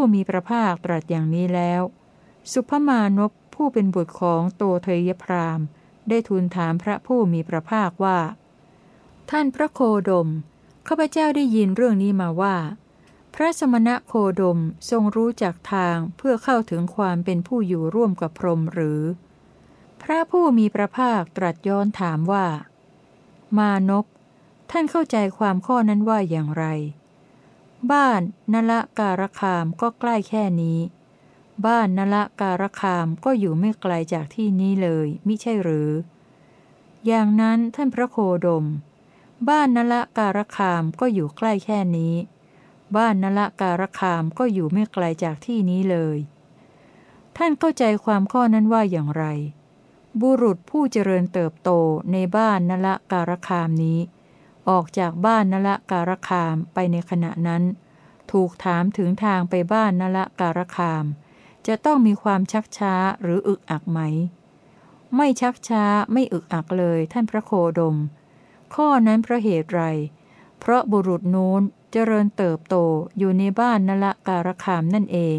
ผู้มีพระภาคตรัสอย่างนี้แล้ว สุภมานพผู้เป็นบุตรของโตเทยพรามได้ทูลถามพระผู้มีพระภาคว่า ท่านพระโคดมข้าพเจ้าได้ยินเรื่องนี้มาว่า พระสมณะโคดมทรงรู้จักทางเพื่อเข้าถึงความเป็นผู้อยู่ร่วมกับพรหมหรือ พระผู้มีพระภาคตรัสย้อนถามว่า มานพท่านเข้าใจความข้อนั้นว่าอย่างไร บ้านนละการคามก็ใกล้แค่นี้ บ้านนละการคามก็อยู่ไม่ไกลจากที่นี้เลยมิใช่หรือ อย่างนั้นท่านพระโคดม บ้านนละการคามก็อยู่ใกล้แค่นี้ บ้านนละการคามก็อยู่ไม่ไกลจากที่นี้เลย ท่านเข้าใจความข้อนั้นว่าอย่างไร บุรุษผู้เจริญเติบโตในบ้านนละการคามนี้ ออกจากบ้านนละการคามไปในขณะนั้น ถูกถามถึงทางไปบ้านนละการคาม จะต้องมีความชักช้าหรืออึกอักไหม ไม่ชักช้าไม่อึกอักเลยท่านพระโคดม ข้อนั้นเพราะเหตุไร เพราะบุรุษนู้นเจริญเติบโตอยู่ในบ้านนละการคามนั่นเอง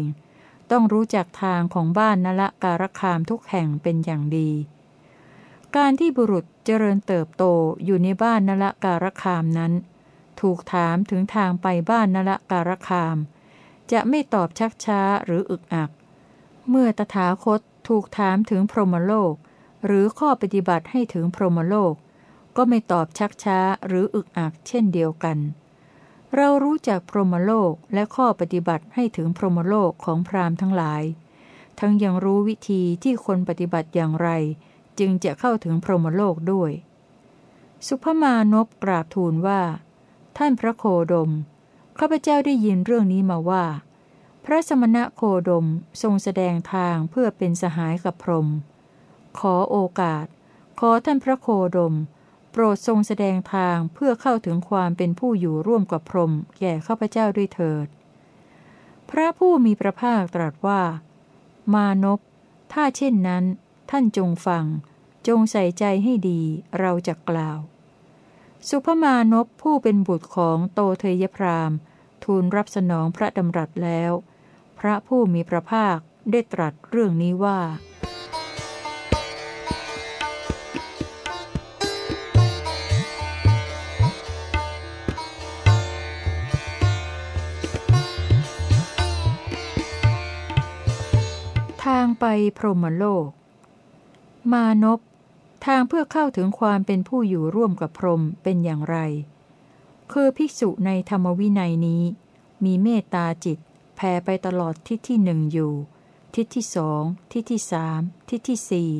ต้องรู้จักทางของบ้านนละการคามทุกแห่งเป็นอย่างดี การที่บุรุษเจริญเติบโตอยู่ในบ้านนละการคามนั้น ถูกถามถึงทางไปบ้านนละการคาม จะไม่ตอบชักช้าหรืออึกอัก เมื่อตถาคตถูกถามถึงพรหมโลก หรือข้อปฏิบัติให้ถึงพรหมโลก ก็ไม่ตอบชักช้าหรืออึกอักเช่นเดียวกัน เรารู้จักพรหมโลกและข้อปฏิบัติให้ถึงพรหมโลกของพราหมณ์ทั้งหลาย ทั้งยังรู้วิธีที่คนปฏิบัติอย่างไร จึงจะเข้าถึงพรหมโลกด้วย สุภมานพกราบทูลว่า ท่านพระโคดม ข้าพเจ้าได้ยินเรื่องนี้มาว่า พระสมณะโคดมทรงแสดงทางเพื่อเป็นสหายกับพรหม ขอโอกาส ขอท่านพระโคดม โปรดทรงแสดงทางเพื่อเข้าถึงความเป็นผู้อยู่ร่วมกับพรหมแก่ข้าพเจ้าด้วยเถิด พระผู้มีพระภาคตรัสว่า มานพถ้าเช่นนั้น ท่านจงฟัง จงใส่ใจให้ดีเราจะกล่าว สุภมานพผู้เป็นบุตรของโตเทยพรามทูลรับสนองพระดำรัสแล้ว พระผู้มีพระภาคได้ตรัสเรื่องนี้ว่าทางไปพรหมโลก มานพ ทางเพื่อเข้าถึงความเป็นผู้อยู่ร่วมกับพรหมเป็นอย่างไร คือภิกษุในธรรมวินัยนี้ มีเมตตาจิตแผ่ไปตลอดทิศที่หนึ่งอยู่ ทิศที่สอง ทิศที่สามทิศที่สี่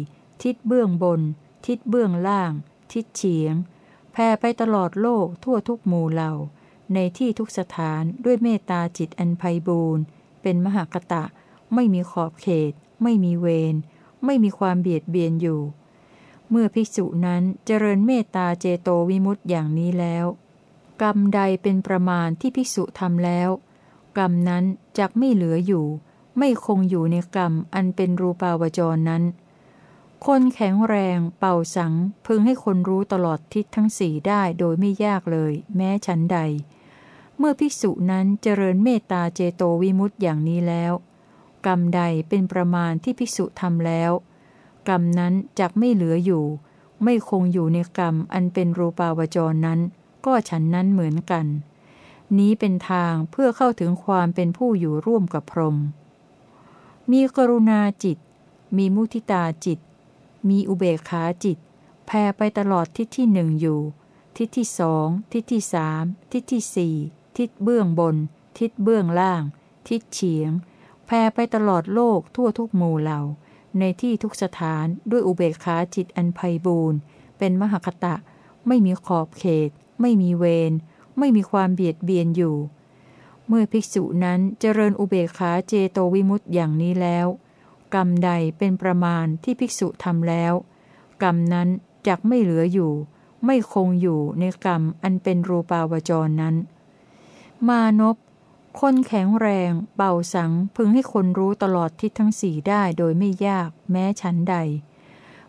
ทิศเบื้องบน ทิศเบื้องล่าง ทิศเฉียงแผ่ไปตลอดโลกทั่วทุกหมู่เหล่า ในที่ทุกสถานด้วยเมตตาจิตอันไพบูรณ์เป็นมหากตะ ไม่มีขอบเขต ไม่มีเวรไม่มีความเบียดเบียนอยู่ เมื่อภิกษุนั้นเจริญเมตตาเจโตวิมุตต์อย่างนี้แล้ว กรรมใดเป็นประมาณที่ภิกษุทำแล้ว กรรมนั้นจักไม่เหลืออยู่ ไม่คงอยู่ในกรรมอันเป็นรูปาวจรนั้น คนแข็งแรงเป่าสังพึงให้คนรู้ตลอดทิศทั้งสี่ได้โดยไม่ยากเลย แม้ชั้นใด เมื่อภิกษุนั้นเจริญเมตตาเจโตวิมุตต์อย่างนี้แล้ว กรรมใดเป็นประมาณที่ภิกษุทำแล้ว กรรมนั้นจักไม่เหลืออยู่ ไม่คงอยู่ในกรรมอันเป็นรูปาวจรนั้น ก็ฉันนั้นเหมือนกัน นี้เป็นทางเพื่อเข้าถึงความเป็นผู้อยู่ร่วมกับพรหมมีกรุณาจิต มีมุทิตาจิต มีอุเบกขาจิตแผ่ไปตลอดทิศที่หนึ่งอยู่ ทิศที่สองทิศที่สามทิศที่สี่ทิศเบื้องบน ทิศเบื้องล่าง ทิศเฉียงแผ่ไปตลอดโลกทั่วทุกหมู่เหล่า ในที่ทุกสถานด้วยอุเบกขาจิตอันไพบูรณ์เป็นมหคตะ ไม่มีขอบเขต ไม่มีเวร ไม่มีความเบียดเบียนอยู่ เมื่อภิกษุนั้นเจริญอุเบกขาเจโตวิมุตต์อย่างนี้แล้ว กรรมใดเป็นประมาณที่ภิกษุทำแล้ว กรรมนั้นจักไม่เหลืออยู่ ไม่คงอยู่ในกรรมอันเป็นรูปาวจรนั้น มานพ คนแข็งแรงเบาสังพึงให้คนรู้ตลอดทิศทั้งสี่ได้โดยไม่ยากแม้ชั้นใด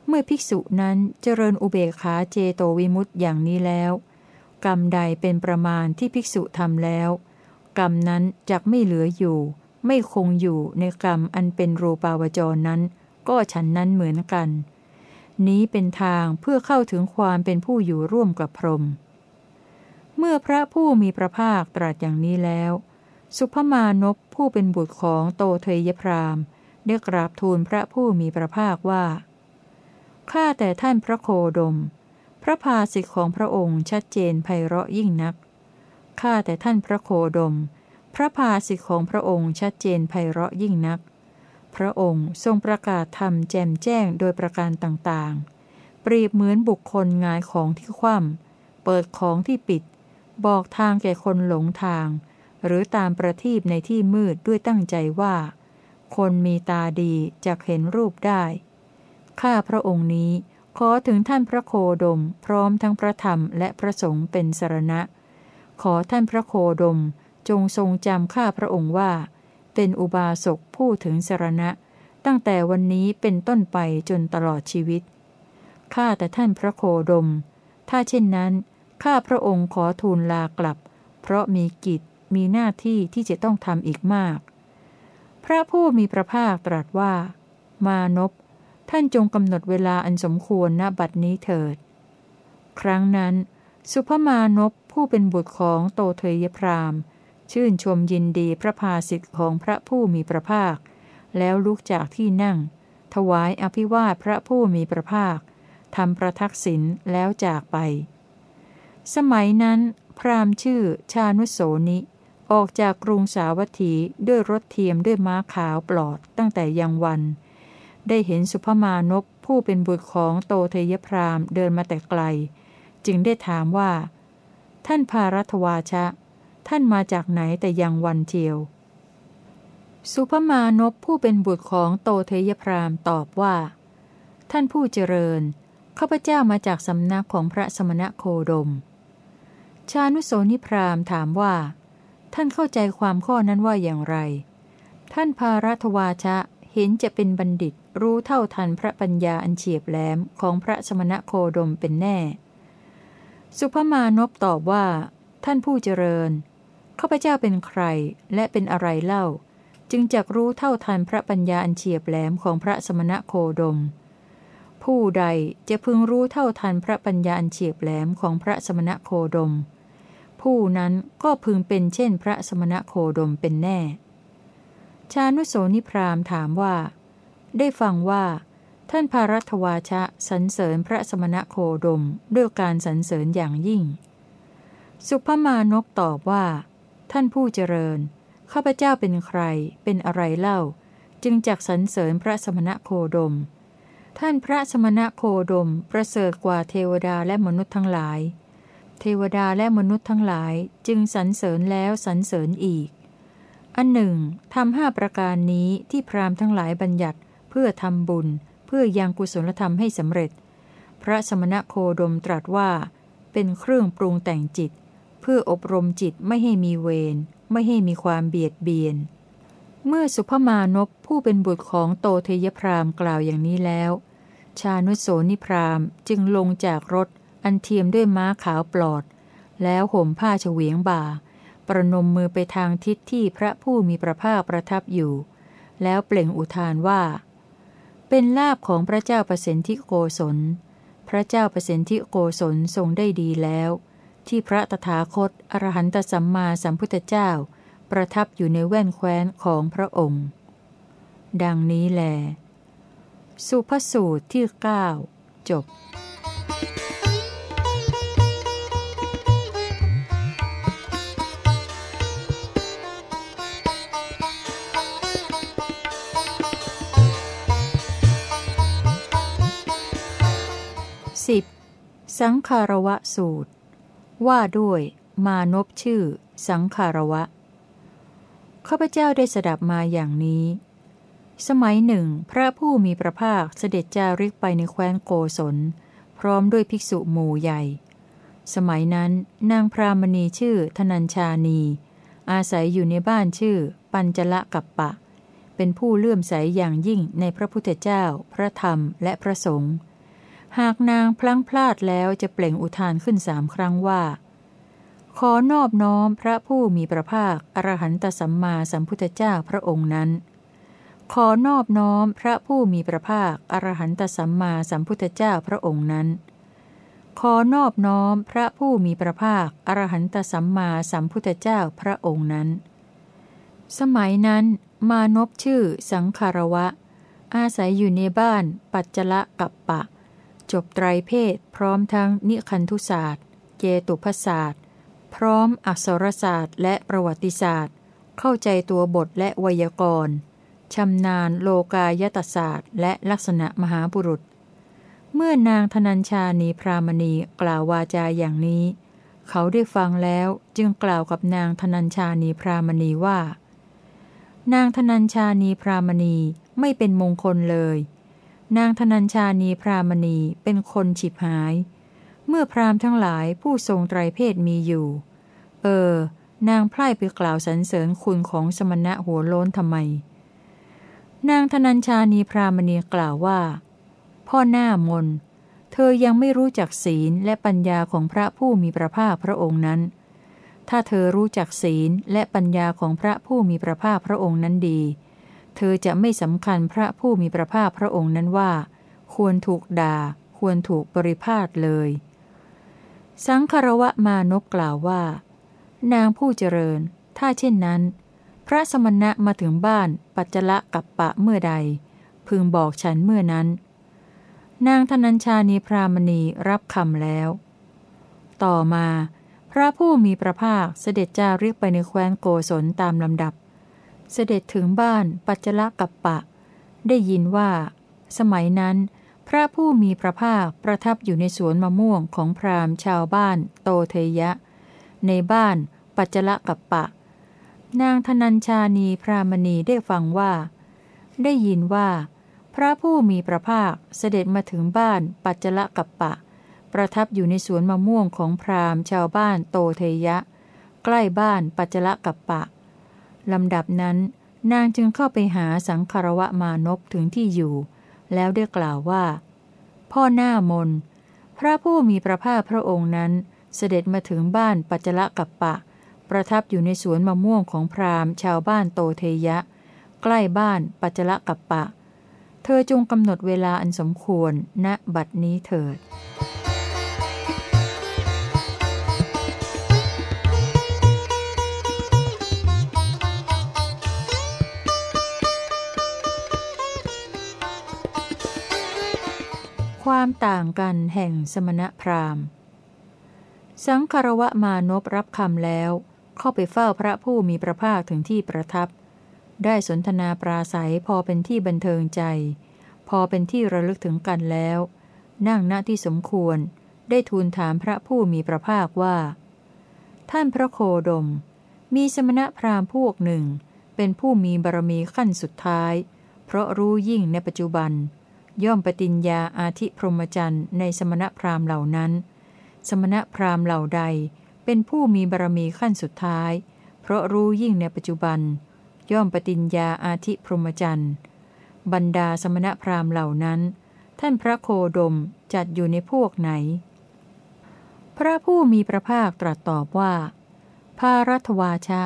เมื่อภิกษุนั้นเจริญอุเบกขาเจโตวิมุตต์อย่างนี้แล้ว กรรมใดเป็นประมาณที่ภิกษุทำแล้ว กรรมนั้นจักไม่เหลืออยู่ ไม่คงอยู่ในกรรมอันเป็นรูปาวจรนั้น ก็ฉันนั้นเหมือนกัน นี้เป็นทางเพื่อเข้าถึงความเป็นผู้อยู่ร่วมกับพรหมเมื่อพระผู้มีพระภาคตรัสอย่างนี้แล้ว สุภมานพผู้เป็นบุตรของโตเทยพรามได้กราบทูลพระผู้มีพระภาคว่าข้าแต่ท่านพระโคดม พระภาสิทธิของพระองค์ชัดเจนไพเราะยิ่งนักข้าแต่ท่านพระโคดม พระภาสิทธิของพระองค์ชัดเจนไพเราะยิ่งนัก พระองค์ทรงประกาศธรรมแจมแจ้งโดยประการต่างๆ เปรียบเหมือนบุคคลงายของที่คว่ำเปิดของที่ปิด บอกทางแก่คนหลงทาง หรือตามประทีปในที่มืดด้วยตั้งใจว่า คนมีตาดีจะเห็นรูปได้ ข้าพระองค์นี้ขอถึงท่านพระโคดม พร้อมทั้งพระธรรมและพระสงฆ์เป็นสรณะ ขอท่านพระโคดมจงทรงจำข้าพระองค์ว่า เป็นอุบาสกผู้ถึงสรณะ ตั้งแต่วันนี้เป็นต้นไปจนตลอดชีวิต ข้าแต่ท่านพระโคดม ถ้าเช่นนั้น ข้าพระองค์ขอทูลลากลับ เพราะมีกิจ มีหน้าที่ที่จะต้องทำอีกมาก พระผู้มีพระภาคตรัสว่า มานพท่านจงกำหนดเวลาอันสมควรณบัดนี้เถิด ครั้งนั้น สุภมานพผู้เป็นบุตรของโตเทยพรามชื่นชมยินดีพระภาสิทธิ์ของพระผู้มีพระภาค แล้วลุกจากที่นั่ง ถวายอภิวาทพระผู้มีพระภาคทำประทักษิณแล้วจากไป สมัยนั้น พรามชื่อชานุโสนิ ออกจากกรุงสาวัตถีด้วยรถเทียมด้วยม้าขาวปลอดตั้งแต่ยังวัน ได้เห็นสุภมานพผู้เป็นบุตรของโตเทยพรามเดินมาแต่ไกล จึงได้ถามว่า ท่านพารัตวาชะ ท่านมาจากไหนแต่ยังวันเทียว สุภมานพผู้เป็นบุตรของโตเทยพรามตอบว่า ท่านผู้เจริญข้าพเจ้ามาจากสำนักของพระสมณะโคดม ชานุโสนิพรามถามว่า ท่านเข้าใจความข้อนั้นว่าอย่างไร ท่านพารัตวาชะเห็นจะเป็นบัณฑิตรู้เท่าทันพระปัญญาอันเฉียบแหลมของพระสมณะโคดมเป็นแน่ สุภมานพตอบว่า ท่านผู้เจริญข้าพเจ้าเป็นใครและเป็นอะไรเล่า จึงจักรู้เท่าทันพระปัญญาอันเฉียบแหลมของพระสมณะโคดม ผู้ใดจะพึงรู้เท่าทันพระปัญญาอันเฉียบแหลมของพระสมณะโคดม ผู้นั้นก็พึงเป็นเช่นพระสมณะโคดมเป็นแน่ ชานุโสนิพรามถามว่า ได้ฟังว่า ท่านพารัตวาชะสรรเสริญพระสมณะโคดมด้วยการสรรเสริญอย่างยิ่ง สุภมานกตอบว่า ท่านผู้เจริญ ข้าพเจ้าเป็นใคร เป็นอะไรเล่า จึงจักสรรเสริญพระสมณะโคดม ท่านพระสมณะโคดมประเสริฐกว่าเทวดาและมนุษย์ทั้งหลาย เทวดาและมนุษย์ทั้งหลายจึงสรรเสริญแล้วสรรเสริญอีก อันหนึ่งทำห้าประการนี้ที่พราหมณ์ทั้งหลายบัญญัติเพื่อทำบุญ เพื่อยังกุศลธรรมให้สำเร็จ พระสมณะโคดมตรัสว่า เป็นเครื่องปรุงแต่งจิต เพื่ออบรมจิตไม่ให้มีเวรไม่ให้มีความเบียดเบียน เมื่อสุภมานพผู้เป็นบุตรของโตเทยพรามกล่าวอย่างนี้แล้ว ชานุโสนิพรามจึงลงจากรถ อันเทียมด้วยม้าขาวปลอด แล้วห่มผ้าเฉวียงบ่า ประนมมือไปทางทิศที่พระผู้มีพระภาคประทับอยู่ แล้วเปล่งอุทานว่า เป็นลาบของพระเจ้าประสิทธิโกศล พระเจ้าประสิทธิโกศลทรงได้ดีแล้ว ที่พระตถาคตอรหันตสัมมาสัมพุทธเจ้า ประทับอยู่ในแว่นแคว้นของพระองค์ ดังนี้แล สุภสูตรที่ 9 จบ 10. สังคารวะสูตร ว่าด้วยมานพชื่อ สังคารวะ ข้าพเจ้าได้สดับมาอย่างนี้ สมัยหนึ่ง พระผู้มีพระภาคเสด็จจาริกไปในแคว้นโกศล พร้อมด้วยภิกษุหมู่ใหญ่ สมัยนั้นนางพรามณีชื่อธนัญชานี อาศัยอยู่ในบ้านชื่อ ปัญจละกัปปะ เป็นผู้เลื่อมใสอย่างยิ่งในพระพุทธเจ้า พระธรรมและพระสงฆ์ หากนางพลั้งพลาดแล้วจะเปล่งอุทานขึ้นสามครั้งว่า ขอนอบน้อมพระผู้มีพระภาค อรหันตสัมมาสัมพุทธเจ้าพระองค์นั้น ขอนอบน้อมพระผู้มีพระภาค อรหันตสัมมาสัมพุทธเจ้าพระองค์นั้น ขอนอบน้อมพระผู้มีพระภาค อรหันตสัมมาสัมพุทธเจ้าพระองค์นั้น สมัยนั้น มานพชื่อสังคารวะ อาศัยอยู่ในบ้านปัจจละกับปะ จบไตรเพศพร้อมทั้งนิคันธุศาสตร์ เจตุพศาสตร์ พร้อมอักษรศาสตร์ และประวัติศาสตร์ เข้าใจตัวบทและไวยากรณ์ชำนาญโลกายตศาสตร์ และลักษณะมหาบุรุษ เมื่อนางธนัญชานีพรามณีกล่าววาจาอย่างนี้ เขาได้ฟังแล้วจึงกล่าวกับนางธนัญชานีพรามณีว่า นางธนัญชานีพรามณีไม่เป็นมงคลเลย นางธนัญชานีพรามณีเป็นคนฉิบหาย เมื่อพรามทั้งหลายผู้ทรงไตรเพศมีอยู่ เออ นางไพร่ไปกล่าวสรรเสริญคุณของสมณะหัวโล้นทำไม นางธนัญชานีพรามณีกล่าวว่า พ่อหน้ามน เธอยังไม่รู้จักศีลและปัญญาของพระผู้มีพระภาคพระองค์นั้น ถ้าเธอรู้จักศีลและปัญญาของพระผู้มีพระภาคพระองค์นั้นดีเธอจะไม่สำคัญพระผู้มีพระภาคพระองค์นั้นว่า ควรถูกด่า ควรถูกบริพาทเลย สังคารวะมานพกล่าวว่า นางผู้เจริญ ถ้าเช่นนั้น พระสมณะมาถึงบ้านปัจจละกับปะเมื่อใด พึงบอกฉันเมื่อนั้น นางธนัญชานีพรามณีรับคำแล้ว ต่อมา พระผู้มีพระภาคเสด็จจาเริกไปในแคว้นโกศลตามลำดับ เสด็จถึงบ้านปัจจละกับปะ ได้ยินว่า สมัยนั้น พระผู้มีพระภาคประทับอยู่ในสวนมะม่วงของพราหมณ์ชาวบ้านโตเทยะ ในบ้านปัจจละกัปปะ นางธนัญชานีพรามณีได้ฟังว่า ได้ยินว่า พระผู้มีพระภาคเสด็จมาถึงบ้านปัจจละกัปปะ ประทับอยู่ในสวนมะม่วงของพราหมณ์ชาวบ้านโตเทยะ ใกล้บ้านปัจจละกัปปะ ลำดับนั้น นางจึงเข้าไปหาสังคารวะมานพถึงที่อยู่ แล้วได้กล่าวว่า พ่อหน้ามน พระผู้มีพระภาคพระองค์นั้น เสด็จมาถึงบ้านปัจจละกัปปะ ประทับอยู่ในสวนมะม่วงของพราหมณ์ชาวบ้านโตเทยะ ใกล้บ้านปัจจละกัปปะ เธอจงกำหนดเวลาอันสมควรณบัดนี้เถิด ความต่างกันแห่งสมณพราหมณ์ สังคารวะมานพรับคำแล้ว เข้าไปเฝ้าพระผู้มีพระภาคถึงที่ประทับ ได้สนทนาปราศัยพอเป็นที่บันเทิงใจ พอเป็นที่ระลึกถึงกันแล้ว นั่งณที่สมควร ได้ทูลถามพระผู้มีพระภาคว่า ท่านพระโคดม มีสมณพราหมณ์พวกหนึ่ง เป็นผู้มีบารมีขั้นสุดท้าย เพราะรู้ยิ่งในปัจจุบัน ย่อมปฏิญญาอาธิพรหมจรรย์ในสมณพราหมณ์เหล่านั้น สมณพราหมณ์เหล่าใด เป็นผู้มีบารมีขั้นสุดท้าย เพราะรู้ยิ่งในปัจจุบัน ย่อมปฏิญญาอาธิพรหมจรรย์บรรดาสมณพราหมณ์เหล่านั้น ท่านพระโคดมจัดอยู่ในพวกไหน พระผู้มีพระภาคตรัสตอบว่า ภารัตวาชะ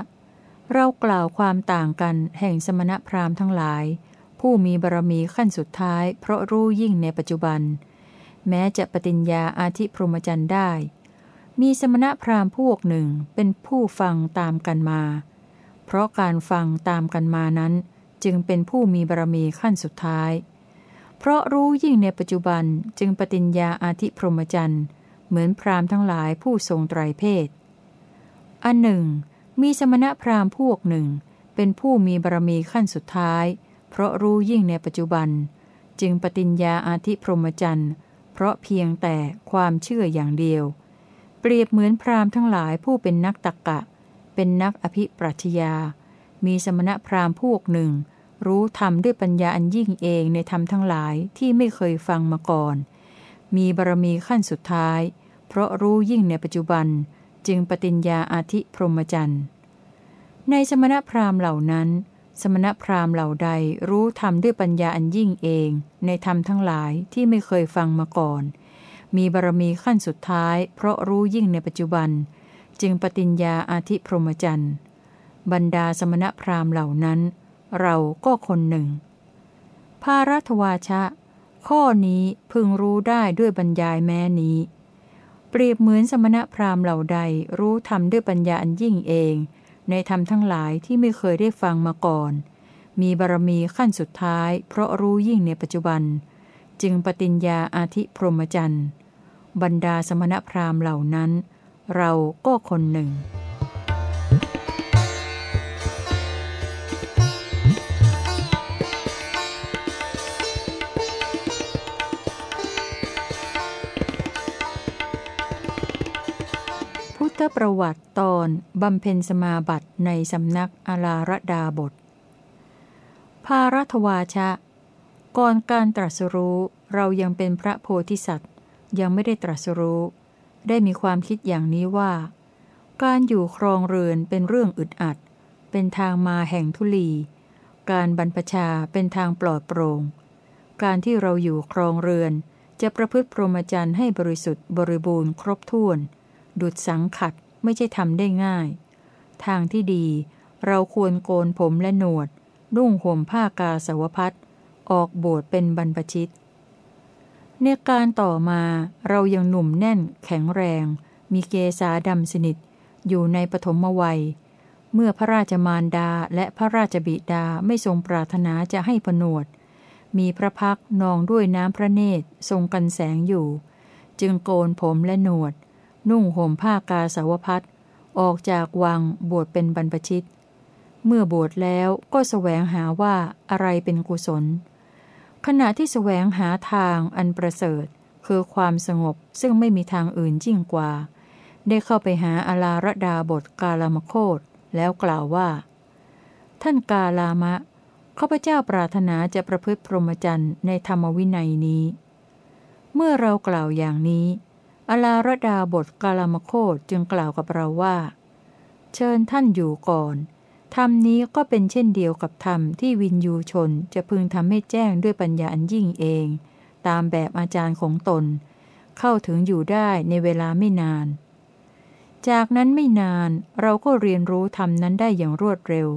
เรากล่าวความต่างกันแห่งสมณพราหมณ์ทั้งหลาย ผู้มีบารมีขั้นสุดท้าย เพราะรู้ยิ่งในปัจจุบัน แม้จะปฏิญญาอาธิพรหมจรรย์ได้ มีสมณพราหมณ์พวกหนึ่งเป็นผู้ฟังตามกันมา เพราะการฟังตามกันมานั้น จึงเป็นผู้มีบารมีขั้นสุดท้าย เพราะรู้ยิ่งในปัจจุบันจึงปฏิญญาอาธิพรหมจรรย์เหมือนพราหมณ์ทั้งหลายผู้ทรงไตรเพศ อันหนึ่ง มีสมณพราหมณ์พวกหนึ่ง เป็นผู้มีบารมีขั้นสุดท้าย เพราะรู้ยิ่งในปัจจุบัน จึงปฏิญญาอาธิพรหมจรรย์เพราะเพียงแต่ความเชื่ออย่างเดียว เปรียบเหมือนพราหมณ์ทั้งหลายผู้เป็นนักตักกะ เป็นนักอภิปรัชญา มีสมณพราหมณ์พวกหนึ่ง รู้ธรรมด้วยปัญญาอันยิ่งเองในธรรมทั้งหลายที่ไม่เคยฟังมาก่อน มีบารมีขั้นสุดท้าย เพราะรู้ยิ่งในปัจจุบัน จึงปฏิญญาอาธิพรหมจรรย์ในสมณพราหมณ์เหล่านั้น สมณพราหมณ์เหล่าใดรู้ธรรมด้วยปัญญาอันยิ่งเอง ในธรรมทั้งหลายที่ไม่เคยฟังมาก่อน มีบารมีขั้นสุดท้าย เพราะรู้ยิ่งในปัจจุบัน จึงปฏิญญาอาทิพรหมจันทร์บรรดาสมณพราหมณ์เหล่านั้น เราก็คนหนึ่ง ภารัตวาชะ ข้อนี้พึงรู้ได้ด้วยบรรยายแม้นี้ เปรียบเหมือนสมณพราหมณ์เหล่าใดรู้ธรรมด้วยปัญญาอันยิ่งเอง ในธรรมทั้งหลายที่ไม่เคยได้ฟังมาก่อน มีบารมีขั้นสุดท้าย เพราะรู้ยิ่งในปัจจุบัน จึงปฏิญญาอาธิพรหมจันทร์บรรดาสมณพราหมณ์เหล่านั้น เราก็คนหนึ่ง ทธประวัติตอนบำเพ็ญสมาบัติในสำนักอาลาระดาบท ภารัตวาชะ ก่อนการตรัสรู้เรายังเป็นพระโพธิสัตว์ ยังไม่ได้ตรัสรู้ ได้มีความคิดอย่างนี้ว่า การอยู่ครองเรือนเป็นเรื่องอึดอัด เป็นทางมาแห่งทุลี การบรรพชาเป็นทางปลอดโปร่ง การที่เราอยู่ครองเรือนจะประพฤติพรหมจรรย์ให้บริสุทธิ์บริบูรณ์ครบถ้วน ดุดสังขัดไม่ใช่ทำได้ง่าย ทางที่ดี เราควรโกนผมและหนวด นุ่งห่มผ้ากาสาวพัดออกบวชเป็นบรรพชิตในการต่อมาเรายังหนุ่มแน่นแข็งแรง มีเกษาดำสนิท อยู่ในปฐมวัย เมื่อพระราชมารดาและพระราชบิดาไม่ทรงปรารถนาจะให้ผนวด มีพระพักนองด้วยน้ำพระเนตรทรงกันแสงอยู่ จึงโกนผมและหนวด นุ่งห่มผ้ากาสาวพัดออกจากวังบวชเป็นบรรพชิต เมื่อบวชแล้วก็แสวงหาว่าอะไรเป็นกุศล ขณะที่แสวงหาทางอันประเสริฐ คือความสงบซึ่งไม่มีทางอื่นยิ่งกว่า ได้เข้าไปหาอาลาระดาบทกาลามโคตแล้วกล่าวว่า ท่านกาลามะข้าพเจ้าปรารถนาจะประพฤติพรหมจรรย์ในธรรมวินัยนี้ เมื่อเรากล่าวอย่างนี้ อลาระดาบทกาลามโคตจึงกล่าวกับเราว่า เชิญท่านอยู่ก่อนธรรมนี้ก็เป็นเช่นเดียวกับธรรมที่วินยูชนจะพึงทำให้แจ้งด้วยปัญญาอันยิ่งเอง ตามแบบอาจารย์ของตน เข้าถึงอยู่ได้ในเวลาไม่นาน จากนั้นไม่นานเราก็เรียนรู้ธรรมนั้นได้อย่างรวดเร็ว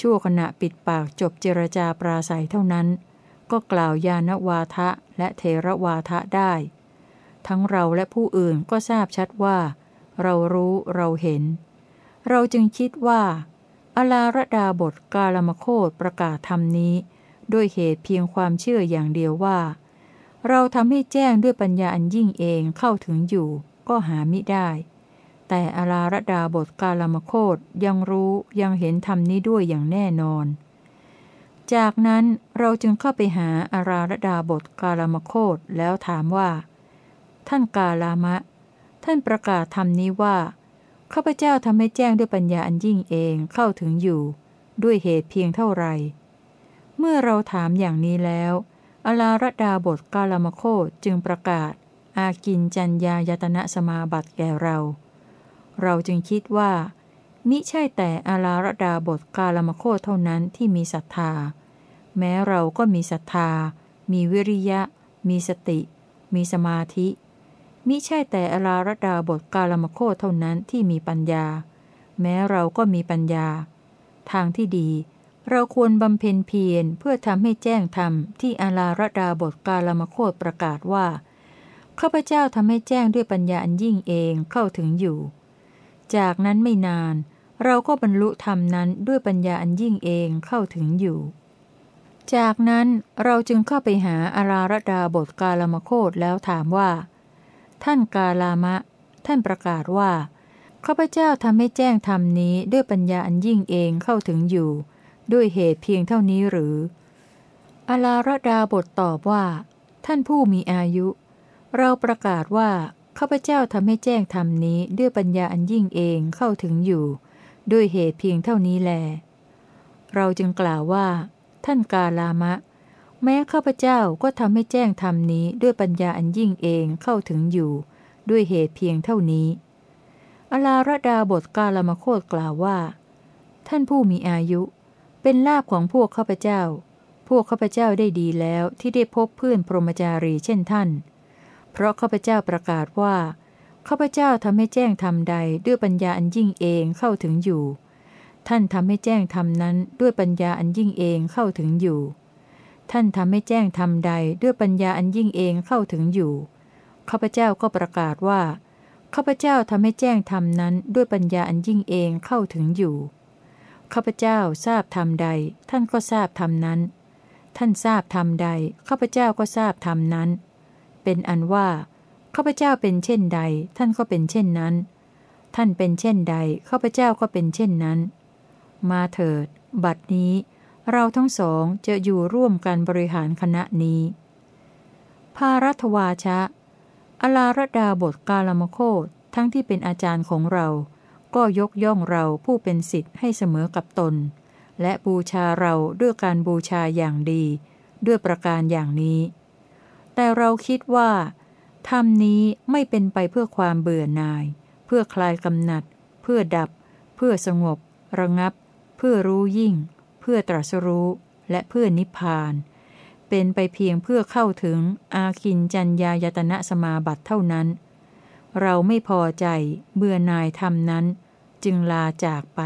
ชั่วขณะปิดปากจบเจรจาปราศัยเท่านั้น ก็กล่าวยานวาทะและเทระวาทะได้ ทั้งเราและผู้อื่นก็ทราบชัดว่า เรารู้เราเห็น เราจึงคิดว่า อลาระดาบทกาลมโคตประกาศธรรมนี้ ด้วยเหตุเพียงความเชื่ออย่างเดียวว่า เราทำให้แจ้งด้วยปัญญาอันยิ่งเองเข้าถึงอยู่ ก็หามิได้ แต่อลาระดาบทกาลมโคตยังรู้ยังเห็นธรรมนี้ด้วยอย่างแน่นอนจากนั้นเราจึงเข้าไปหาอาราระดาบทกาลมโคตแล้วถามว่า ท่านกาลามะ ท่านประกาศธรรมนี้ว่า ข้าพเจ้าทำให้แจ้งด้วยปัญญาอันยิ่งเองเข้าถึงอยู่ ด้วยเหตุเพียงเท่าไร เมื่อเราถามอย่างนี้แล้ว อลาระดาบทกาลมโคจึงประกาศ อากินจัญญายตนะสมาบัติแก่เรา เราจึงคิดว่า มิใช่แต่อาลาระดาบทกาลมโคเท่านั้นที่มีศรัทธา แม้เราก็มีศรัทธา มีวิริยะ มีสติ มีสมาธิ มิใช่แต่อลาระดาบทกาลมโคเท่านั้นที่มีปัญญา แม้เราก็มีปัญญา ทางที่ดี เราควรบำเพ็ญเพียรเพื่อทำให้แจ้งธรรมที่อาลาระดาบทกาลมโคตประกาศว่าข้าพเจ้าทำให้แจ้งด้วยปัญญาอันยิ่งเองเข้าถึงอยู่ จากนั้นไม่นาน เราก็บรรลุธรรมนั้นด้วยปัญญาอันยิ่งเองเข้าถึงอยู่ จากนั้นเราจึงเข้าไปหาอาราระดาบทกาลมโคตแล้วถามว่า ท่านกาลามะ ท่านประกาศว่าข้าพเจ้าทำให้แจ้งธรรมนี้ด้วยปัญญาอันยิ่งเองเข้าถึงอยู่ ด้วยเหตุเพียงเท่านี้หรือ อาลาระดาบทตอบว่า ท่านผู้มีอายุ เราประกาศว่าข้าพเจ้าทำให้แจ้งธรรมนี้ด้วยปัญญาอันยิ่งเองเข้าถึงอยู่ ด้วยเหตุเพียงเท่านี้แล เราจึงกล่าวว่า ท่านกาลามะ แม้ข้าพเจ้าก็ทำให้แจ้งธรรมนี้ด้วยปัญญาอันยิ่งเองเข้าถึงอยู่ ด้วยเหตุเพียงเท่านี้ อลาระดาบทกาลมโคตกล่าวว่า ท่านผู้มีอายุ เป็นลาภของพวกข้าพเจ้า พวกข้าพเจ้าได้ดีแล้วที่ได้พบเพื่อนพรหมจารีเช่นท่าน เพราะข้าพเจ้าประกาศว่าข้าพเจ้าทำให้แจ้งธรรมใดด้วยปัญญาอันยิ่งเองเข้าถึงอยู่ ท่านทำให้แจ้งธรรมนั้นด้วยปัญญาอันยิ่งเองเข้าถึงอยู่ ท่านทำให้แจ้งธรรมใดด้วยปัญญาอันยิ่งเองเข้าถึงอยู่ ข้าพเจ้าก็ประกาศว่า ข้าพเจ้าทำให้แจ้งธรรมนั้นด้วยปัญญาอันยิ่งเองเข้าถึงอยู่ ข้าพเจ้าทราบธรรมใด ท่านก็ทราบธรรมนั้น ท่านทราบธรรมใด ข้าพเจ้าก็ทราบธรรมนั้น เป็นอันว่า ข้าพเจ้าเป็นเช่นใด ท่านก็เป็นเช่นนั้น ท่านเป็นเช่นใด ข้าพเจ้าก็เป็นเช่นนั้น มาเถิด บัดนี้ เราทั้งสองจะอยู่ร่วมกันบริหารคณะนี้ ภารัตวาชะ อลารดาบทกาลมโคตทั้งที่เป็นอาจารย์ของเรา ก็ยกย่องเราผู้เป็นสิทธิ์ให้เสมอกับตน และบูชาเราด้วยการบูชาอย่างดี ด้วยประการอย่างนี้ แต่เราคิดว่าธรรมนี้ไม่เป็นไปเพื่อความเบื่อหน่าย เพื่อคลายกำหนัด เพื่อดับ เพื่อสงบ ระงับ เพื่อรู้ยิ่ง พื่อตรัสรู้และเพื่อนิพพาน เป็นไปเพียงเพื่อเข้าถึงอาคินจัญญายตนะสมาบัติเท่านั้น เราไม่พอใจเบื่อนายธรรมนั้น จึงลาจากไป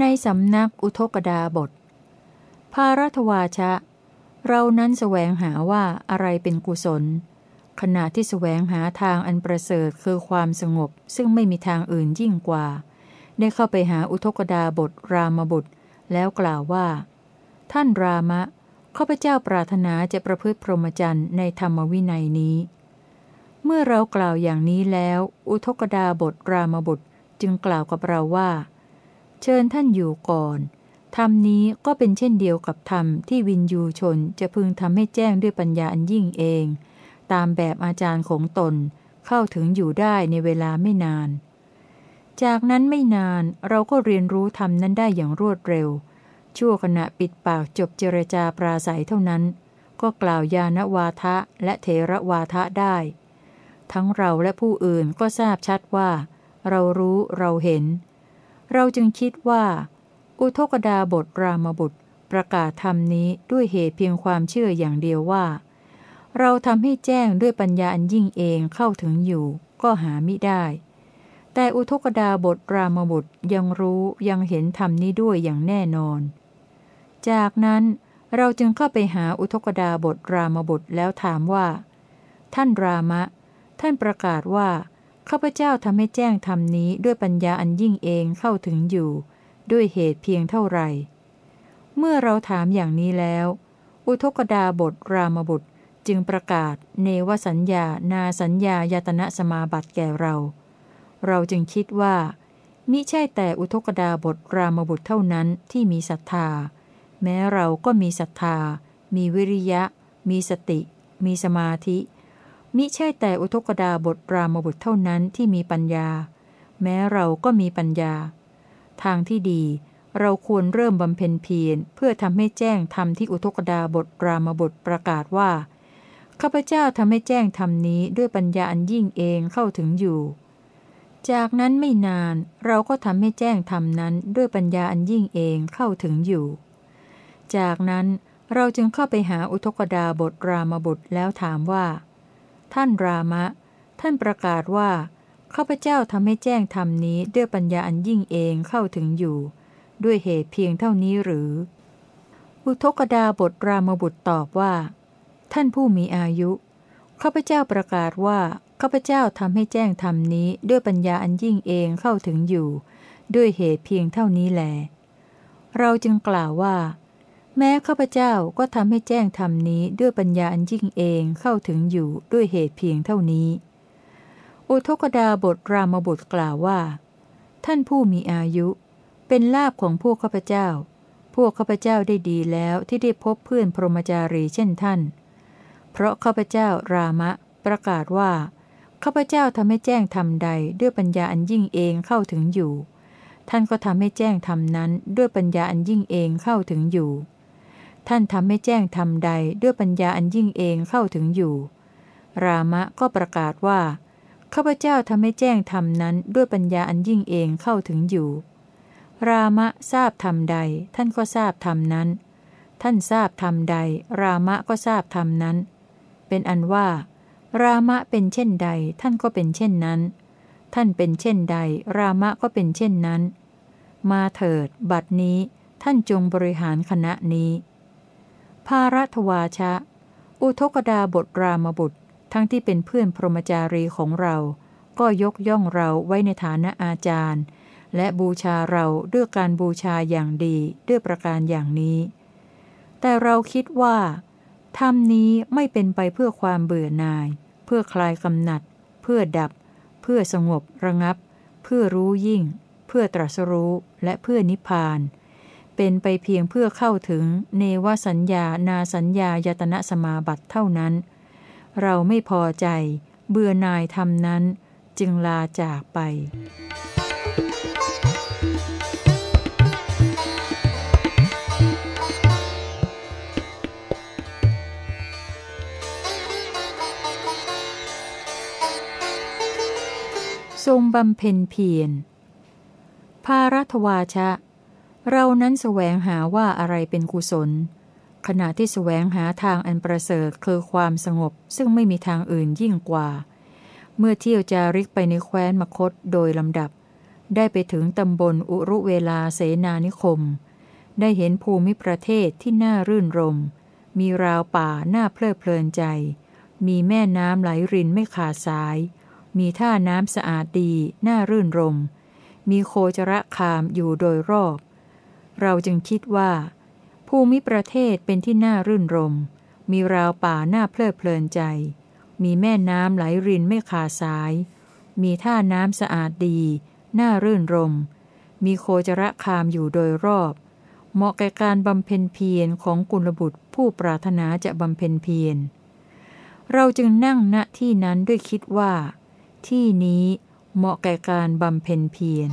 ในสำนักอุทกดาบท ภารัตวาชะ เรานั้นแสวงหาว่าอะไรเป็นกุศล ขณะที่แสวงหาทางอันประเสริฐคือความสงบ ซึ่งไม่มีทางอื่นยิ่งกว่า ได้เข้าไปหาอุทกดาบทรามบุตร แล้วกล่าวว่า ท่านรามะข้าพเจ้าปรารถนาจะประพฤติพรหมจรรย์ในธรรมวินัยนี้ เมื่อเรากล่าวอย่างนี้แล้ว อุทกดาบทรามบุตรจึงกล่าวกับเราว่า เชิญท่านอยู่ก่อน ธรรมนี้ก็เป็นเช่นเดียวกับธรรมที่วินยูชนจะพึงทำให้แจ้งด้วยปัญญาอันยิ่งเอง ตามแบบอาจารย์ของตนเข้าถึงอยู่ได้ในเวลาไม่นาน จากนั้นไม่นานเราก็เรียนรู้ธรรมนั้นได้อย่างรวดเร็ว ชั่วขณะปิดปากจบเจรจาปราศัยเท่านั้น ก็กล่าวยานวาทะและเทระวาทะได้ ทั้งเราและผู้อื่นก็ทราบชัดว่า เรารู้เราเห็น เราจึงคิดว่า อุทกดาบทรามบุตร ประกาศธรรมนี้ด้วยเหตุเพียงความเชื่ออย่างเดียวว่า เราทำให้แจ้งด้วยปัญญาอันยิ่งเองเข้าถึงอยู่ ก็หามิได้ แต่อุทกดาบทรามบุตรยังรู้ยังเห็นธรรมนี้ด้วยอย่างแน่นอน จากนั้นเราจึงเข้าไปหาอุทกดาบทรามบุตรแล้วถามว่า ท่านรามะ ท่านประกาศว่าข้าพเจ้าทำให้แจ้งธรรมนี้ด้วยปัญญาอันยิ่งเองเข้าถึงอยู่ ด้วยเหตุเพียงเท่าไหร่ เมื่อเราถามอย่างนี้แล้ว อุทกดาบทรามบุตรจึงประกาศเนวสัญญานาสัญญายตนะสมาบัติแก่เรา เราจึงคิดว่า มิใช่แต่อุทกดาบทรามบุตรเท่านั้นที่มีศรัทธา แม้เราก็มีศรัทธา มีวิริยะ มีสติ มีสมาธิ มิใช่แต่อุทกดาบทรามบุตรเท่านั้นที่มีปัญญา แม้เราก็มีปัญญา ทางที่ดี เราควรเริ่มบำเพ็ญเพียรเพื่อทำให้แจ้งธรรมที่อุทกดาบทรามบุตรประกาศว่าข้าพเจ้าทำให้แจ้งธรรมนี้ด้วยปัญญาอันยิ่งเองเข้าถึงอยู่ จากนั้นไม่นานเราก็ทำให้แจ้งธรรมนั้นด้วยปัญญาอันยิ่งเองเข้าถึงอยู่ จากนั้นเราจึงเข้าไปหาอุทกดาบทรามบุตรแล้วถามว่า ท่านรามะ ท่านประกาศว่า ข้าพเจ้าทำให้แจ้งธรรมนี้ด้วยปัญญาอันยิ่งเองเข้าถึงอยู่ ด้วยเหตุเพียงเท่านี้หรือ อุทกดาบทรามบุตรตอบว่า ท่านผู้มีอายุ ข้าพเจ้าประกาศว่า ข้าพเจ้าทำให้แจ้งธรรมนี้ด้วยปัญญาอันยิ่งเองเข้าถึงอยู่ ด้วยเหตุเพียงเท่านี้แล เราจึงกล่าวว่า แม้ข้าพเจ้าก็ทำให้แจ้งธรรมนี้ด้วยปัญญาอันยิ่งเองเข้าถึงอยู่ด้วยเหตุเพียงเท่านี้ อุทกดาบทรามบุตรกล่าวว่า ท่านผู้มีอายุ เป็นลาบของพวกข้าพเจ้า พวกข้าพเจ้าได้ดีแล้วที่ได้พบเพื่อนพรหมจารีเช่นท่าน เพราะข้าพเจ้ารามะ ประกาศว่าข้าพเจ้าทำให้แจ้งธรรมใดด้วยปัญญาอันยิ่งเองเข้าถึงอยู่ ท่านก็ทำให้แจ้งธรรมนั้นด้วยปัญญาอันยิ่งเองเข้าถึงอยู่ ท่านทำให้แจ้งทำใดด้วยปัญญาอันยิ่งเองเข้าถึงอยู่ รามะก็ประกาศว่า ข้าพเจ้าทำให้แจ้งธรรมนั้นด้วยปัญญาอันยิ่งเองเข้าถึงอยู่ รามะทราบธรรมใด ท่านก็ทราบธรรมนั้น ท่านทราบธรรมใด รามะก็ทราบธรรมนั้น เป็นอันว่า รามะเป็นเช่นใด ท่านก็เป็นเช่นนั้น ท่านเป็นเช่นใด รามะก็เป็นเช่นนั้น มาเถิด บัดนี้ ท่านจงบริหารคณะนี้ ภารัตวาชะ อุทกดาบทรามบุตร ทั้งที่เป็นเพื่อนพรหมจารีของเรา ก็ยกย่องเราไว้ในฐานะอาจารย์ และบูชาเราด้วยการบูชาอย่างดีด้วยประการอย่างนี้ แต่เราคิดว่าธรรมนี้ไม่เป็นไปเพื่อความเบื่อหน่าย เพื่อคลายกำหนัด เพื่อดับ เพื่อสงบระงับ เพื่อรู้ยิ่ง เพื่อตรัสรู้และเพื่อนิพพาน เป็นไปเพียงเพื่อเข้าถึงเนวสัญญานาสัญญายตนะสมาบัติเท่านั้น เราไม่พอใจ เบื่อนายทำนั้น จึงลาจากไป ทรงบำเพ็ญเพียร ภารัตวาชะ เรานั้นแสวงหาว่าอะไรเป็นกุศล ขณะที่แสวงหาทางอันประเสริฐคือความสงบซึ่งไม่มีทางอื่นยิ่งกว่า เมื่อเที่ยวจาริกไปในแคว้นมคตโดยลำดับ ได้ไปถึงตำบลอุรุเวลาเสนานิคม ได้เห็นภูมิประเทศที่น่ารื่นรม มีราวป่าน่าเพลิดเพลินใจ มีแม่น้ำไหลรินไม่ขาดสาย มีท่าน้ำสะอาดดี น่ารื่นรม มีโคจรคามอยู่โดยรอบ เราจึงคิดว่า ภูมิประเทศเป็นที่น่ารื่นรม มีราวป่าน่าเพลิดเพลินใจ มีแม่น้ำไหลรินไม่ขาดสาย มีท่าน้ำสะอาดดี น่ารื่นรม มีโคจรคามอยู่โดยรอบ เหมาะแก่การบำเพ็ญเพียรของกุลบุตรผู้ปรารถนาจะบำเพ็ญเพียร เราจึงนั่งณที่นั้นด้วยคิดว่า ที่นี้เหมาะแก่การบำเพ็ญเพียร